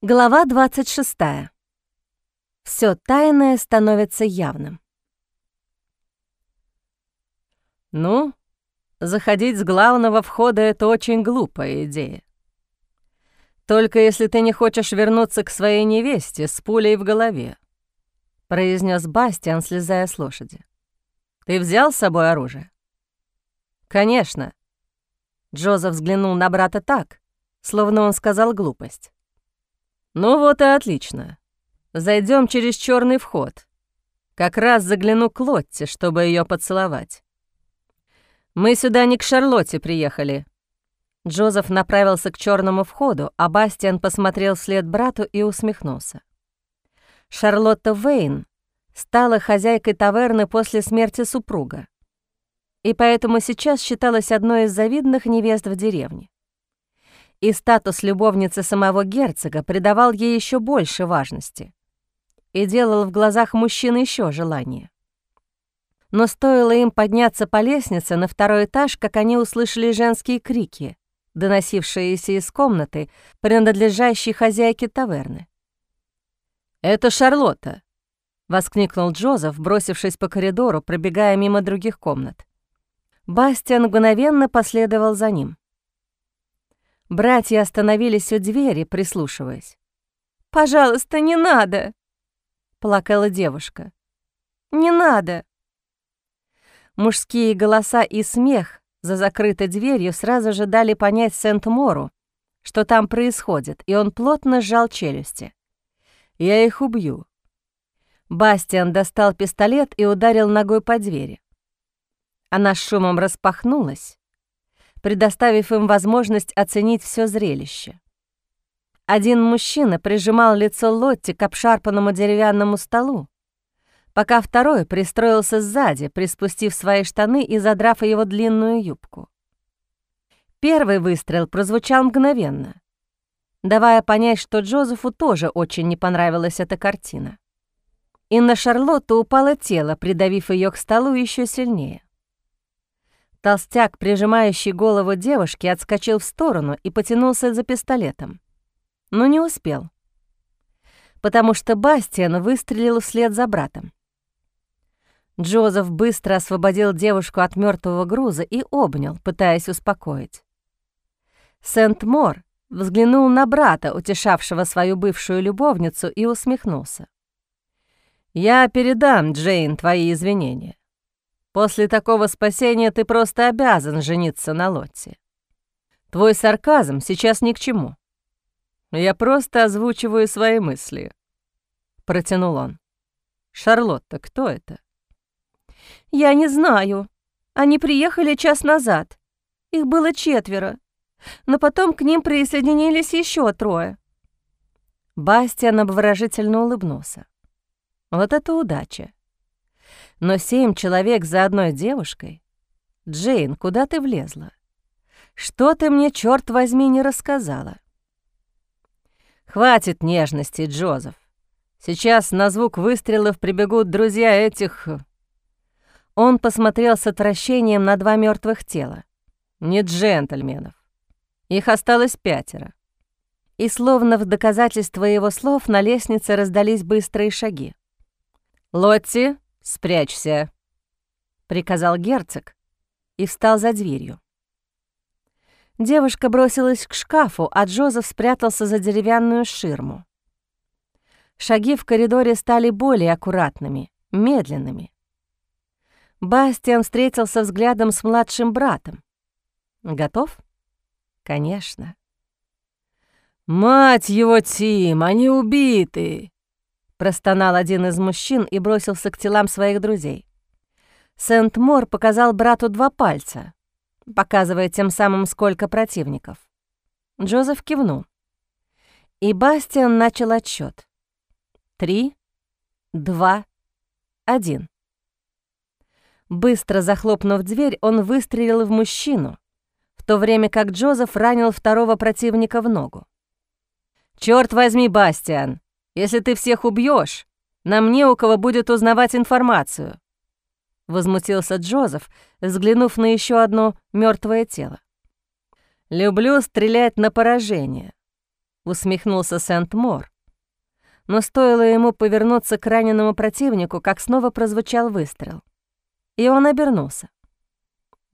Глава 26. Все тайное становится явным. Ну, заходить с главного входа — это очень глупая идея. Только если ты не хочешь вернуться к своей невесте с пулей в голове, произнес Бастиан, слезая с лошади. Ты взял с собой оружие? Конечно. Джозеф взглянул на брата так, словно он сказал глупость. «Ну вот и отлично. Зайдем через черный вход. Как раз загляну к Лотте, чтобы ее поцеловать. Мы сюда не к Шарлотте приехали». Джозеф направился к черному входу, а Бастиан посмотрел вслед брату и усмехнулся. Шарлотта Вейн стала хозяйкой таверны после смерти супруга, и поэтому сейчас считалась одной из завидных невест в деревне и статус любовницы самого герцога придавал ей еще больше важности и делал в глазах мужчин еще желание. Но стоило им подняться по лестнице на второй этаж, как они услышали женские крики, доносившиеся из комнаты, принадлежащей хозяйке таверны. «Это Шарлотта!» — воскликнул Джозеф, бросившись по коридору, пробегая мимо других комнат. Бастиан мгновенно последовал за ним. Братья остановились у двери, прислушиваясь. «Пожалуйста, не надо!» — плакала девушка. «Не надо!» Мужские голоса и смех за закрытой дверью сразу же дали понять Сент-Мору, что там происходит, и он плотно сжал челюсти. «Я их убью». Бастиан достал пистолет и ударил ногой по двери. Она с шумом распахнулась, предоставив им возможность оценить все зрелище. Один мужчина прижимал лицо Лотти к обшарпанному деревянному столу, пока второй пристроился сзади, приспустив свои штаны и задрав его длинную юбку. Первый выстрел прозвучал мгновенно, давая понять, что Джозефу тоже очень не понравилась эта картина. И на Шарлотту упало тело, придавив ее к столу еще сильнее. Толстяк, прижимающий голову девушки, отскочил в сторону и потянулся за пистолетом. Но не успел, потому что Бастиан выстрелил вслед за братом. Джозеф быстро освободил девушку от мертвого груза и обнял, пытаясь успокоить. Сент-Мор взглянул на брата, утешавшего свою бывшую любовницу, и усмехнулся. «Я передам, Джейн, твои извинения. После такого спасения ты просто обязан жениться на Лотте. Твой сарказм сейчас ни к чему. Я просто озвучиваю свои мысли. Протянул он. Шарлотта, кто это? Я не знаю. Они приехали час назад. Их было четверо. Но потом к ним присоединились еще трое. Бастиан обворожительно улыбнулся. Вот это удача. Но семь человек за одной девушкой? Джейн, куда ты влезла? Что ты мне, черт возьми, не рассказала? Хватит нежности, Джозеф. Сейчас на звук выстрелов прибегут друзья этих... Он посмотрел с отвращением на два мертвых тела. Не джентльменов. Их осталось пятеро. И словно в доказательство его слов на лестнице раздались быстрые шаги. «Лотти, «Спрячься», — приказал герцог и встал за дверью. Девушка бросилась к шкафу, а Джозеф спрятался за деревянную ширму. Шаги в коридоре стали более аккуратными, медленными. Бастиан встретился взглядом с младшим братом. «Готов?» «Конечно». «Мать его, Тим, они убиты!» Простонал один из мужчин и бросился к телам своих друзей. Сент-Мор показал брату два пальца, показывая тем самым, сколько противников. Джозеф кивнул. И Бастиан начал отсчет. Три, два, один. Быстро захлопнув дверь, он выстрелил в мужчину, в то время как Джозеф ранил второго противника в ногу. «Чёрт возьми, Бастиан!» Если ты всех убьешь, нам не у кого будет узнавать информацию», — возмутился Джозеф, взглянув на еще одно мертвое тело. «Люблю стрелять на поражение. усмехнулся Сент-Мор. Но стоило ему повернуться к раненому противнику, как снова прозвучал выстрел. И он обернулся.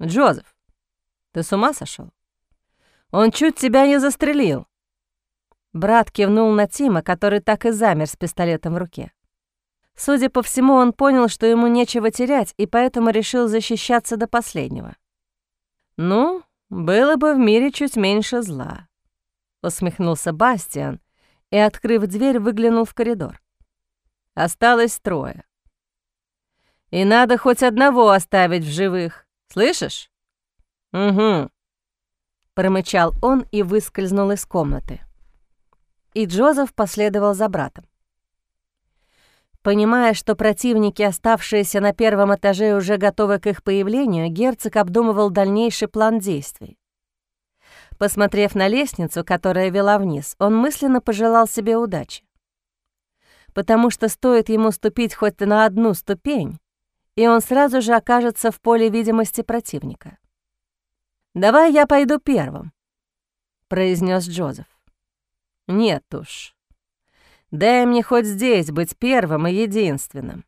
«Джозеф, ты с ума сошел? Он чуть тебя не застрелил!» Брат кивнул на Тима, который так и замер с пистолетом в руке. Судя по всему, он понял, что ему нечего терять, и поэтому решил защищаться до последнего. «Ну, было бы в мире чуть меньше зла», — усмехнулся Бастиан и, открыв дверь, выглянул в коридор. Осталось трое. «И надо хоть одного оставить в живых, слышишь?» «Угу», — промычал он и выскользнул из комнаты и Джозеф последовал за братом. Понимая, что противники, оставшиеся на первом этаже, уже готовы к их появлению, герцог обдумывал дальнейший план действий. Посмотрев на лестницу, которая вела вниз, он мысленно пожелал себе удачи. Потому что стоит ему ступить хоть на одну ступень, и он сразу же окажется в поле видимости противника. «Давай я пойду первым», — произнес Джозеф. Нет уж. Дай мне хоть здесь быть первым и единственным,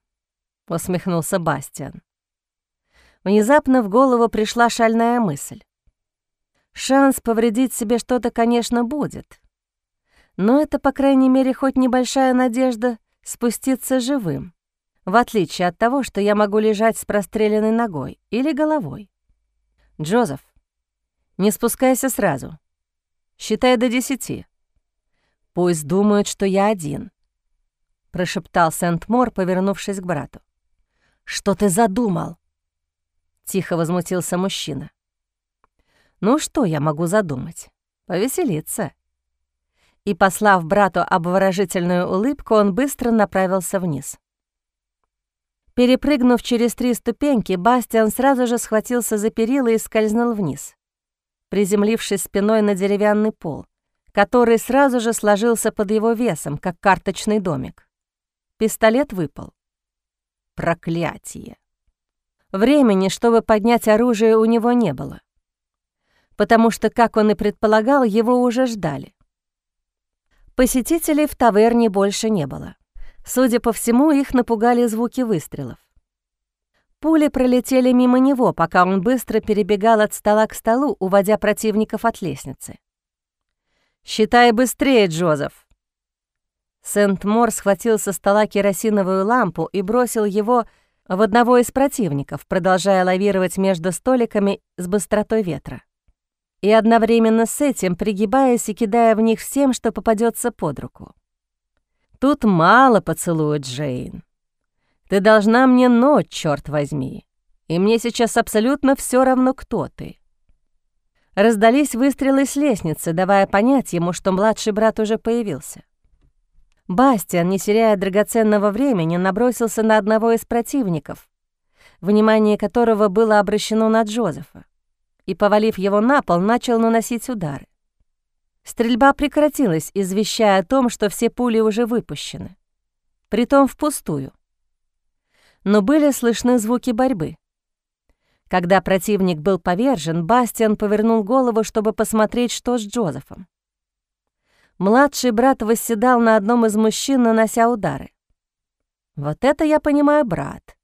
усмехнулся Бастиан. Внезапно в голову пришла шальная мысль. Шанс повредить себе что-то, конечно, будет. Но это, по крайней мере, хоть небольшая надежда спуститься живым, в отличие от того, что я могу лежать с простреленной ногой или головой. Джозеф, не спускайся сразу. Считай до десяти. Пусть думают, что я один», — прошептал Сент-Мор, повернувшись к брату. «Что ты задумал?» — тихо возмутился мужчина. «Ну что я могу задумать? Повеселиться». И, послав брату обворожительную улыбку, он быстро направился вниз. Перепрыгнув через три ступеньки, Бастиан сразу же схватился за перила и скользнул вниз, приземлившись спиной на деревянный пол — который сразу же сложился под его весом, как карточный домик. Пистолет выпал. Проклятие. Времени, чтобы поднять оружие, у него не было. Потому что, как он и предполагал, его уже ждали. Посетителей в таверне больше не было. Судя по всему, их напугали звуки выстрелов. Пули пролетели мимо него, пока он быстро перебегал от стола к столу, уводя противников от лестницы. «Считай быстрее, Джозеф!» Сент-Мор схватил со стола керосиновую лампу и бросил его в одного из противников, продолжая лавировать между столиками с быстротой ветра. И одновременно с этим пригибаясь и кидая в них всем, что попадется под руку. «Тут мало поцелует, Джейн. Ты должна мне ночь, черт возьми, и мне сейчас абсолютно все равно, кто ты. Раздались выстрелы с лестницы, давая понять ему, что младший брат уже появился. Бастиан, не теряя драгоценного времени, набросился на одного из противников, внимание которого было обращено на Джозефа, и, повалив его на пол, начал наносить удары. Стрельба прекратилась, извещая о том, что все пули уже выпущены, притом впустую. Но были слышны звуки борьбы. Когда противник был повержен, Бастиан повернул голову, чтобы посмотреть, что с Джозефом. Младший брат восседал на одном из мужчин, нанося удары. Вот это я понимаю, брат.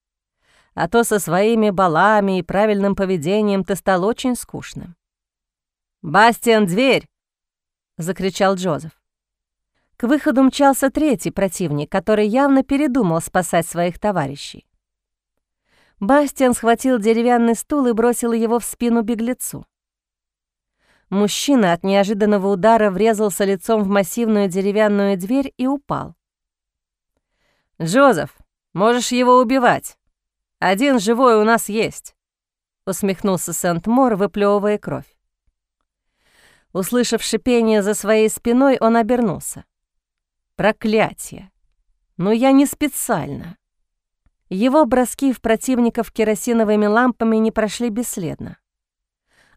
А то со своими балами и правильным поведением ты стал очень скучным. «Бастиан, дверь!» — закричал Джозеф. К выходу мчался третий противник, который явно передумал спасать своих товарищей. Бастиан схватил деревянный стул и бросил его в спину беглецу. Мужчина от неожиданного удара врезался лицом в массивную деревянную дверь и упал. «Джозеф, можешь его убивать. Один живой у нас есть», — усмехнулся Сент-Мор, выплевывая кровь. Услышав шипение за своей спиной, он обернулся. «Проклятие! Но я не специально!» Его броски в противников керосиновыми лампами не прошли бесследно.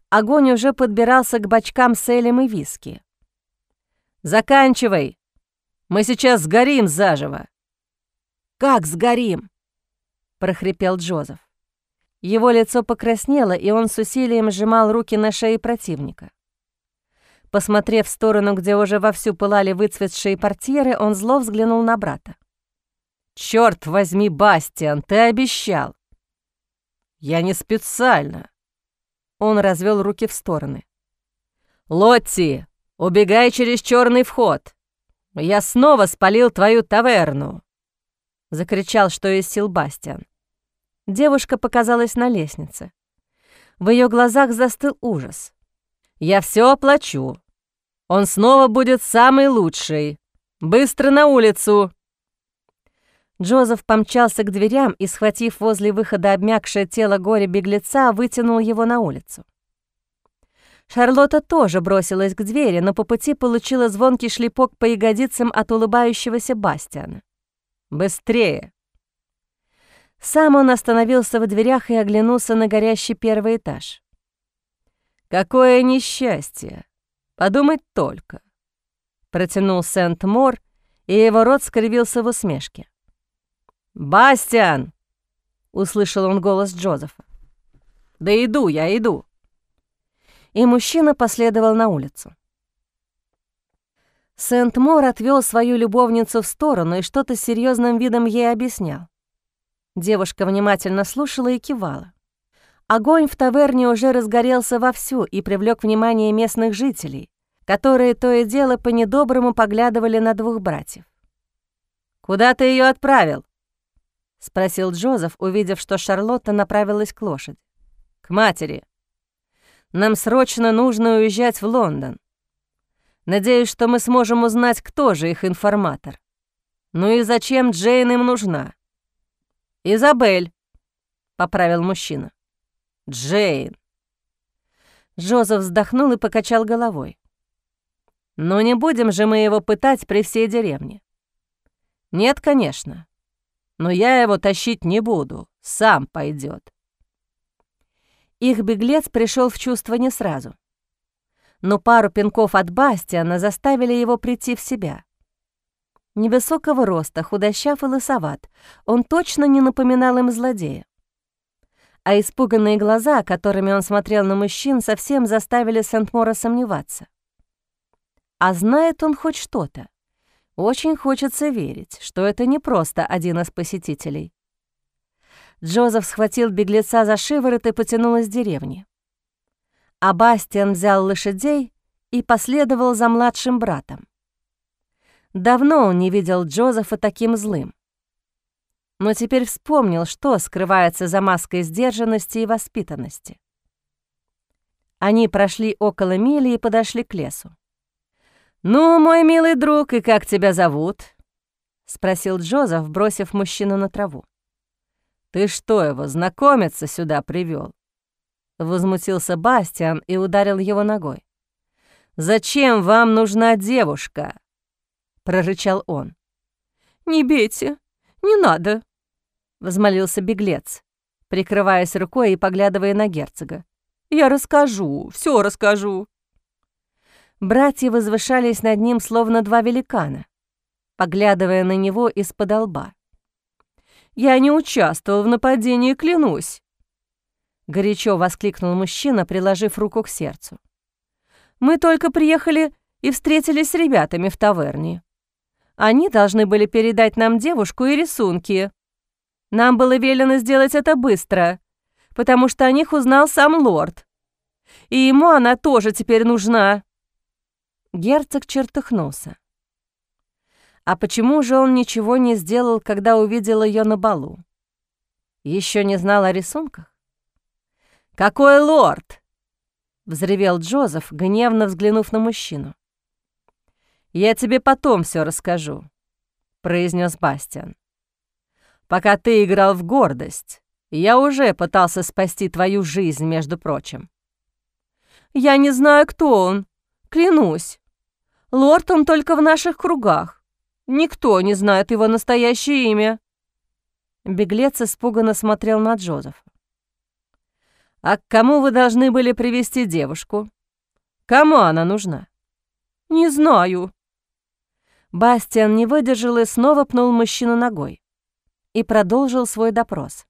Огонь уже подбирался к бочкам с элем и виски. «Заканчивай! Мы сейчас сгорим заживо!» «Как сгорим?» — прохрипел Джозеф. Его лицо покраснело, и он с усилием сжимал руки на шее противника. Посмотрев в сторону, где уже вовсю пылали выцветшие портьеры, он зло взглянул на брата. «Чёрт возьми, Бастиан, ты обещал!» «Я не специально!» Он развел руки в стороны. «Лотти, убегай через черный вход! Я снова спалил твою таверну!» Закричал, что из сил Бастиан. Девушка показалась на лестнице. В ее глазах застыл ужас. «Я все оплачу. Он снова будет самый лучший. Быстро на улицу!» Джозеф помчался к дверям и, схватив возле выхода обмякшее тело горя-беглеца, вытянул его на улицу. Шарлотта тоже бросилась к двери, но по пути получила звонкий шлепок по ягодицам от улыбающегося Бастиана. «Быстрее!» Сам он остановился в дверях и оглянулся на горящий первый этаж. «Какое несчастье! Подумать только!» Протянул Сент-Мор, и его рот скривился в усмешке. «Бастиан!» — услышал он голос Джозефа. «Да иду, я иду!» И мужчина последовал на улицу. Сент-Мор отвел свою любовницу в сторону и что-то серьезным видом ей объяснял. Девушка внимательно слушала и кивала. Огонь в таверне уже разгорелся вовсю и привлек внимание местных жителей, которые то и дело по-недоброму поглядывали на двух братьев. «Куда ты ее отправил?» — спросил Джозеф, увидев, что Шарлотта направилась к лошади. «К матери. Нам срочно нужно уезжать в Лондон. Надеюсь, что мы сможем узнать, кто же их информатор. Ну и зачем Джейн им нужна?» «Изабель», — поправил мужчина. «Джейн». Джозеф вздохнул и покачал головой. «Но не будем же мы его пытать при всей деревне». «Нет, конечно но я его тащить не буду, сам пойдет. Их беглец пришел в чувство не сразу. Но пару пинков от Бастиана заставили его прийти в себя. Невысокого роста, худощав и лысоват, он точно не напоминал им злодея. А испуганные глаза, которыми он смотрел на мужчин, совсем заставили Сент-Мора сомневаться. А знает он хоть что-то? Очень хочется верить, что это не просто один из посетителей. Джозеф схватил беглеца за шиворот и потянул из деревни. А Бастиан взял лошадей и последовал за младшим братом. Давно он не видел Джозефа таким злым. Но теперь вспомнил, что скрывается за маской сдержанности и воспитанности. Они прошли около мили и подошли к лесу. «Ну, мой милый друг, и как тебя зовут?» — спросил Джозеф, бросив мужчину на траву. «Ты что его, знакомиться сюда привел? Возмутился Бастиан и ударил его ногой. «Зачем вам нужна девушка?» — прорычал он. «Не бейте, не надо», — возмолился беглец, прикрываясь рукой и поглядывая на герцога. «Я расскажу, все расскажу». Братья возвышались над ним, словно два великана, поглядывая на него из-под лба. «Я не участвовал в нападении, клянусь!» Горячо воскликнул мужчина, приложив руку к сердцу. «Мы только приехали и встретились с ребятами в таверне. Они должны были передать нам девушку и рисунки. Нам было велено сделать это быстро, потому что о них узнал сам лорд. И ему она тоже теперь нужна. Герцог чертыхнулся. А почему же он ничего не сделал, когда увидел ее на балу? Еще не знал о рисунках? «Какой лорд!» — взревел Джозеф, гневно взглянув на мужчину. «Я тебе потом все расскажу», — произнес Бастиан. «Пока ты играл в гордость, я уже пытался спасти твою жизнь, между прочим». «Я не знаю, кто он, клянусь», Лорд он только в наших кругах. Никто не знает его настоящее имя». Беглец испуганно смотрел на Джозефа. «А к кому вы должны были привести девушку? Кому она нужна?» «Не знаю». Бастиан не выдержал и снова пнул мужчину ногой и продолжил свой допрос.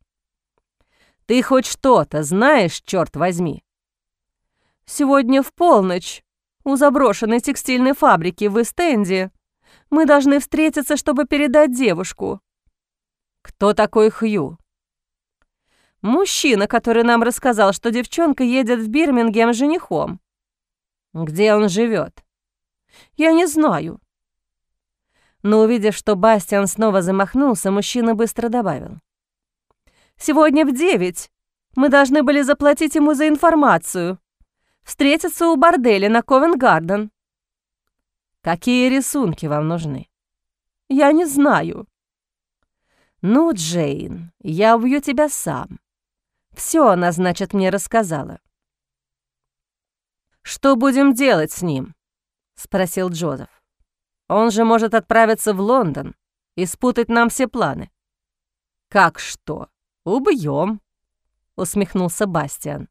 «Ты хоть что-то знаешь, черт возьми?» «Сегодня в полночь у заброшенной текстильной фабрики в Эстенде. Мы должны встретиться, чтобы передать девушку». «Кто такой Хью?» «Мужчина, который нам рассказал, что девчонка едет в Бирмингем с женихом». «Где он живет? «Я не знаю». Но увидев, что Бастиан снова замахнулся, мужчина быстро добавил. «Сегодня в девять мы должны были заплатить ему за информацию. Встретиться у борделя на Ковенгарден. Какие рисунки вам нужны? Я не знаю. Ну, Джейн, я убью тебя сам. Все она, значит, мне рассказала. Что будем делать с ним? Спросил Джозеф. Он же может отправиться в Лондон и спутать нам все планы. Как что? Убьем усмехнулся Бастиан.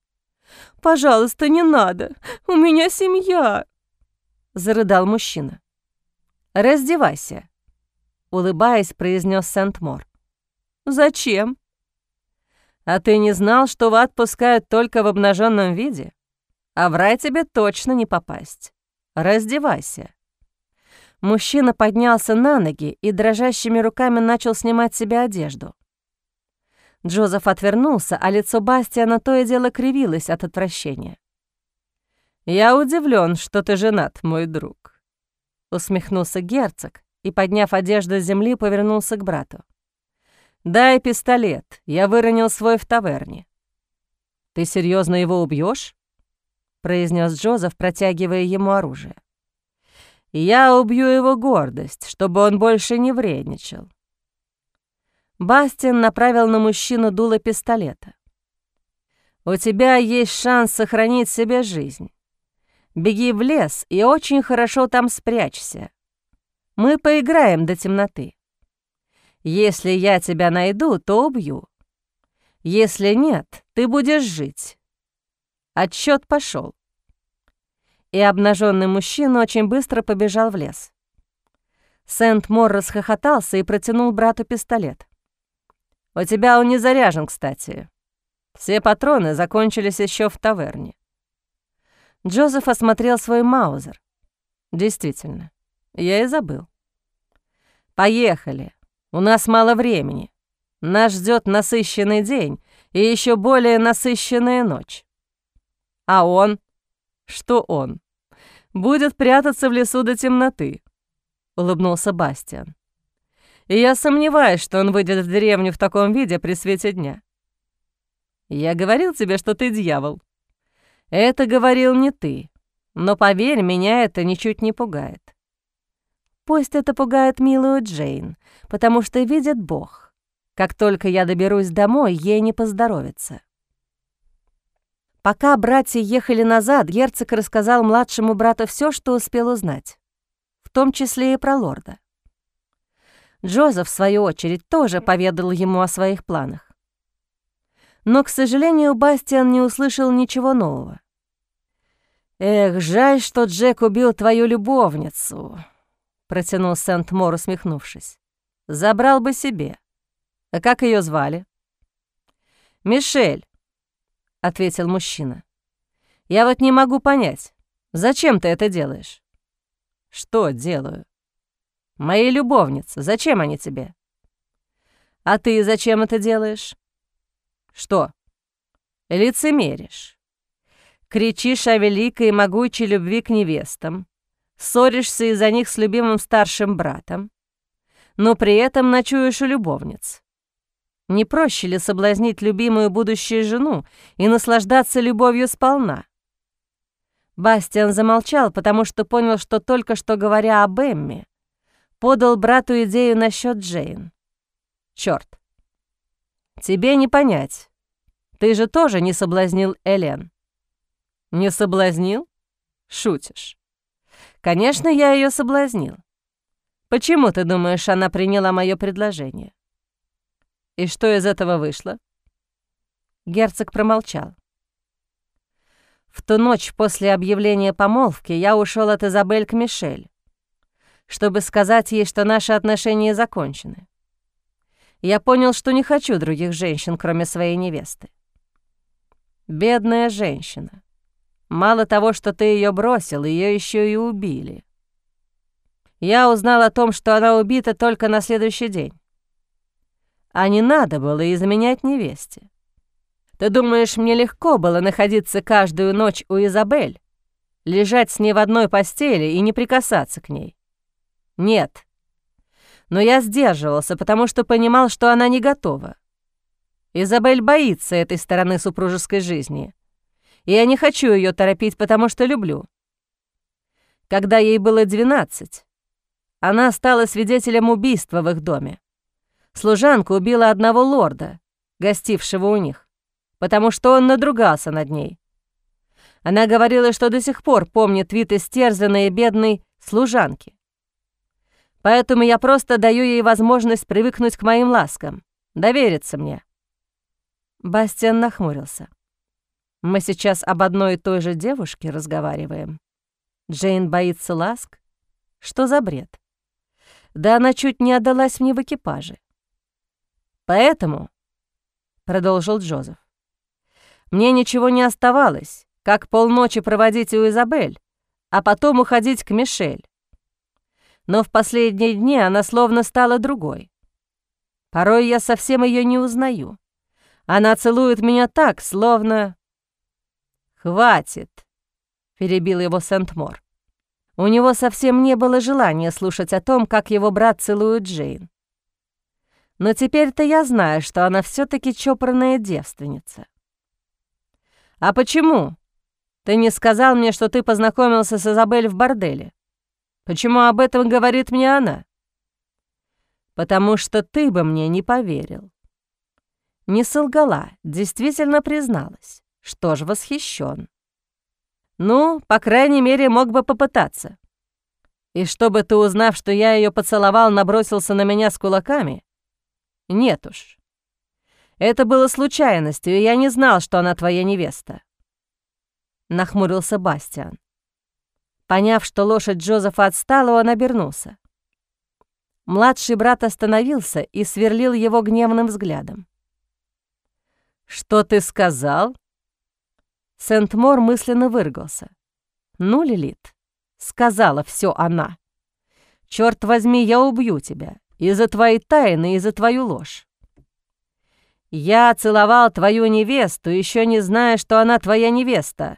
«Пожалуйста, не надо, у меня семья!» — зарыдал мужчина. «Раздевайся», — улыбаясь, произнес Сент-Мор. «Зачем?» «А ты не знал, что в ад пускают только в обнаженном виде? А в рай тебе точно не попасть. Раздевайся». Мужчина поднялся на ноги и дрожащими руками начал снимать себе одежду. Джозеф отвернулся, а лицо Бастиана то и дело кривилось от отвращения. «Я удивлен, что ты женат, мой друг», — усмехнулся герцог и, подняв одежду с земли, повернулся к брату. «Дай пистолет, я выронил свой в таверне». «Ты серьезно его убьешь? произнес Джозеф, протягивая ему оружие. «Я убью его гордость, чтобы он больше не вредничал. Бастин направил на мужчину дуло пистолета. «У тебя есть шанс сохранить себе жизнь. Беги в лес и очень хорошо там спрячься. Мы поиграем до темноты. Если я тебя найду, то убью. Если нет, ты будешь жить. Отсчет пошел. И обнаженный мужчина очень быстро побежал в лес. Сент-Мор расхохотался и протянул брату пистолет. У тебя он не заряжен, кстати. Все патроны закончились еще в таверне. Джозеф осмотрел свой маузер. Действительно, я и забыл. Поехали. У нас мало времени. Нас ждет насыщенный день и еще более насыщенная ночь. А он? Что он? Будет прятаться в лесу до темноты, улыбнулся Бастиан и я сомневаюсь, что он выйдет в деревню в таком виде при свете дня. Я говорил тебе, что ты дьявол. Это говорил не ты, но поверь, меня это ничуть не пугает. Пусть это пугает милую Джейн, потому что видит Бог. Как только я доберусь домой, ей не поздоровится. Пока братья ехали назад, герцог рассказал младшему брату все, что успел узнать, в том числе и про лорда. Джозеф, в свою очередь, тоже поведал ему о своих планах. Но, к сожалению, Бастиан не услышал ничего нового. «Эх, жаль, что Джек убил твою любовницу», — протянул Сент-Мор, усмехнувшись. «Забрал бы себе. А как ее звали?» «Мишель», — ответил мужчина. «Я вот не могу понять, зачем ты это делаешь?» «Что делаю?» Мои любовницы, зачем они тебе? А ты зачем это делаешь? Что? Лицемеришь. Кричишь о великой и могучей любви к невестам, ссоришься из-за них с любимым старшим братом, но при этом ночуешь у любовниц. Не проще ли соблазнить любимую будущую жену и наслаждаться любовью сполна? Бастиан замолчал, потому что понял, что только что говоря об Эмме, подал брату идею насчет Джейн. Черт, тебе не понять. Ты же тоже не соблазнил Элен. Не соблазнил? Шутишь. Конечно, я ее соблазнил. Почему ты думаешь, она приняла мое предложение? И что из этого вышло? Герцог промолчал. В ту ночь после объявления помолвки я ушел от Изабель к Мишель чтобы сказать ей, что наши отношения закончены. Я понял, что не хочу других женщин, кроме своей невесты. Бедная женщина. Мало того, что ты ее бросил, ее еще и убили. Я узнал о том, что она убита только на следующий день. А не надо было изменять невесте. Ты думаешь, мне легко было находиться каждую ночь у Изабель, лежать с ней в одной постели и не прикасаться к ней? Нет. Но я сдерживался, потому что понимал, что она не готова. Изабель боится этой стороны супружеской жизни, и я не хочу ее торопить, потому что люблю. Когда ей было 12, она стала свидетелем убийства в их доме. Служанка убила одного лорда, гостившего у них потому что он надругался над ней. Она говорила, что до сих пор помнит вид истерзанной и бедной служанки. Поэтому я просто даю ей возможность привыкнуть к моим ласкам, довериться мне. Бастиан нахмурился. Мы сейчас об одной и той же девушке разговариваем. Джейн боится ласк? Что за бред? Да она чуть не отдалась мне в экипаже. Поэтому, — продолжил Джозеф, мне ничего не оставалось, как полночи проводить у Изабель, а потом уходить к Мишель. Но в последние дни она словно стала другой. Порой я совсем ее не узнаю. Она целует меня так, словно... «Хватит!» — перебил его Сент-Мор. У него совсем не было желания слушать о том, как его брат целует Джейн. Но теперь-то я знаю, что она все таки чопорная девственница. «А почему? Ты не сказал мне, что ты познакомился с Изабель в борделе. Почему об этом говорит мне она?» «Потому что ты бы мне не поверил». Не солгала, действительно призналась. Что ж, восхищен. Ну, по крайней мере, мог бы попытаться. И чтобы ты, узнав, что я ее поцеловал, набросился на меня с кулаками? Нет уж. Это было случайностью, и я не знал, что она твоя невеста. Нахмурился Бастиан. Поняв, что лошадь Джозефа отстала, он обернулся. Младший брат остановился и сверлил его гневным взглядом. «Что ты сказал?» Сент-Мор мысленно выргался. «Ну, Лилит, сказала все она. Черт возьми, я убью тебя. И за твои тайны, и за твою ложь. Я целовал твою невесту, еще не зная, что она твоя невеста.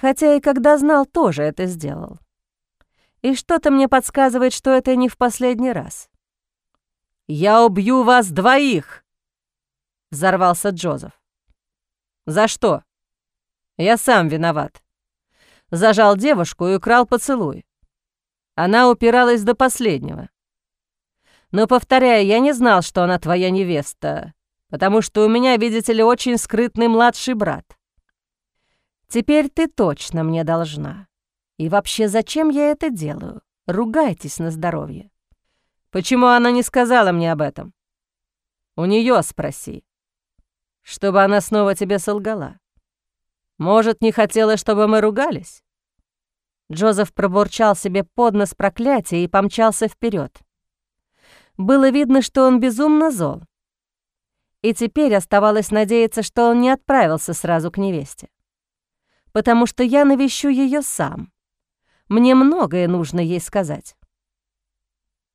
Хотя и когда знал, тоже это сделал. И что-то мне подсказывает, что это не в последний раз. «Я убью вас двоих!» — взорвался Джозеф. «За что?» «Я сам виноват. Зажал девушку и украл поцелуй. Она упиралась до последнего. Но, повторяю, я не знал, что она твоя невеста, потому что у меня, видите ли, очень скрытный младший брат. Теперь ты точно мне должна. И вообще, зачем я это делаю? Ругайтесь на здоровье. Почему она не сказала мне об этом? У нее спроси. Чтобы она снова тебе солгала. Может, не хотела, чтобы мы ругались? Джозеф пробурчал себе под нос проклятие и помчался вперед. Было видно, что он безумно зол. И теперь оставалось надеяться, что он не отправился сразу к невесте. Потому что я навещу ее сам. Мне многое нужно ей сказать.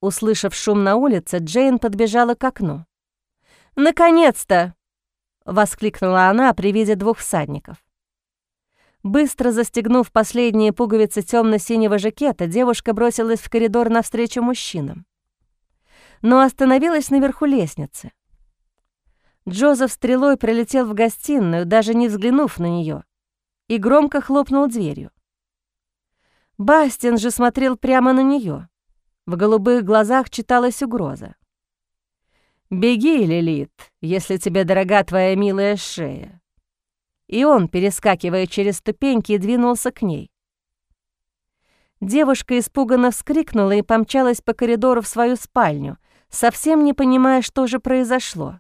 Услышав шум на улице, Джейн подбежала к окну. «Наконец-то!» — воскликнула она при виде двух всадников. Быстро застегнув последние пуговицы темно синего жакета, девушка бросилась в коридор навстречу мужчинам но остановилась наверху лестницы. Джозеф стрелой прилетел в гостиную, даже не взглянув на нее, и громко хлопнул дверью. Бастин же смотрел прямо на нее. В голубых глазах читалась угроза. «Беги, Лилит, если тебе дорога твоя милая шея». И он, перескакивая через ступеньки, двинулся к ней. Девушка испуганно вскрикнула и помчалась по коридору в свою спальню, совсем не понимая, что же произошло.